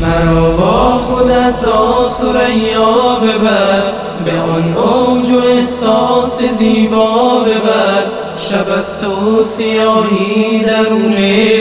مرا با خودت تا سریا ببر به آن اوج و احساس زیبا ببر. شب از تو سیاهی درون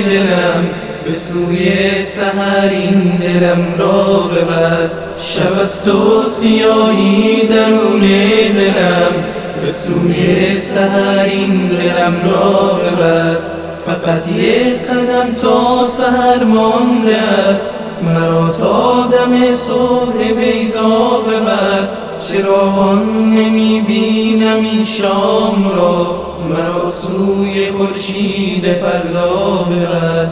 دلم به سوی سهرین دلم را ببر. شب از تو سیاهی درون دلم به سوی سهرین دلم را ببر. فقط یک قدم تا سهر مانده است مرا تا دم صبح بیزا ببر. چراغان نمی بینم این شام را. مرا سوی خورشید فردا ببر.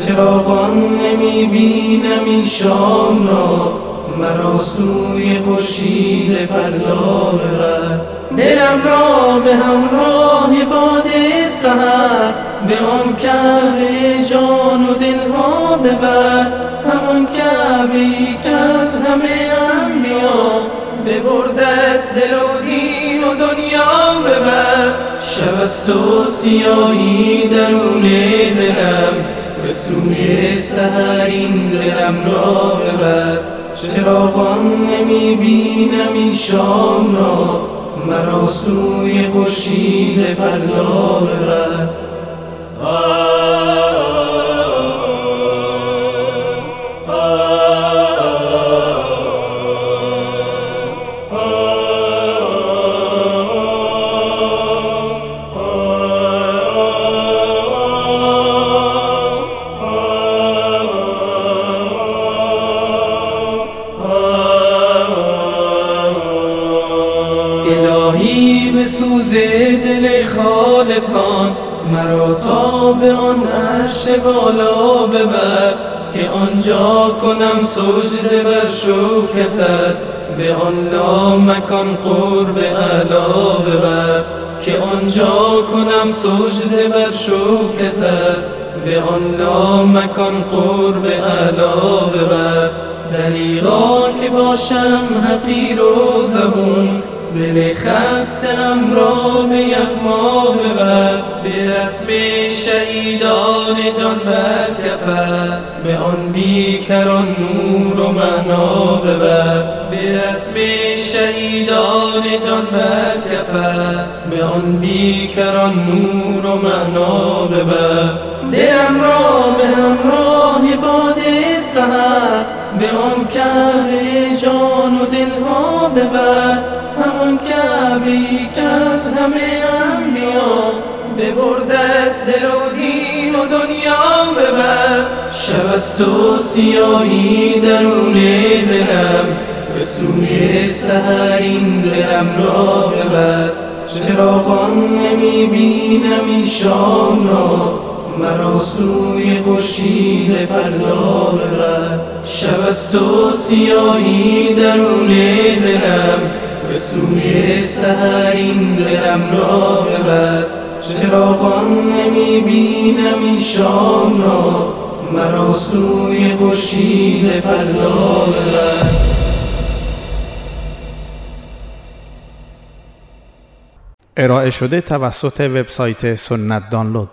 چراغان نمی بینم این شام را. مرا سوی خورشید فردا ببر. دلم را به همراه باد سهر به آن کعبه جان و دلها ببر. شب از تو سیاهی درون دلم به سوی سهرین دلم را ببر. چراغان نمی بینم این شام را مرا سوی خورشید فردا ببر. الهی به سوز دل خالصان. مرا تا به آن عرش بالا ببر که آنجا کنم سجده بر شوکتت. به آن لا مکان قرب علا ببر که آنجا کنم سجده بر شوکتت. به آن لا مکان قرب علا ببر. دلیغا که باشم حقیر و زبون دل خستم را به یغما ببر به رسم شهیدان جان بر کفر به آن بیکران نور و معنا ببر به رسم شهیدان جان بر کفر به آن بیکران نور و معنا ببر. دلم را به همراه باد سهر به آن کعبه جان و دلها ببر. کعبی که از همه انبیا ببرد از دل و دین و دنیا ببر. شب از تو سیاهی درون دلم به سوی سهرین دلم را ببر. چراغان نمی بینم این شام را مرا سوی خورشید فردا ببر. شب از تو سیاهی درون دلم به سوی سهرین دلم را ببر. چراغان نمی بینم این شام را؟ مرا سوی خورشید فردا ببر. ارائه شده توسط وبسایت سنت دانلود.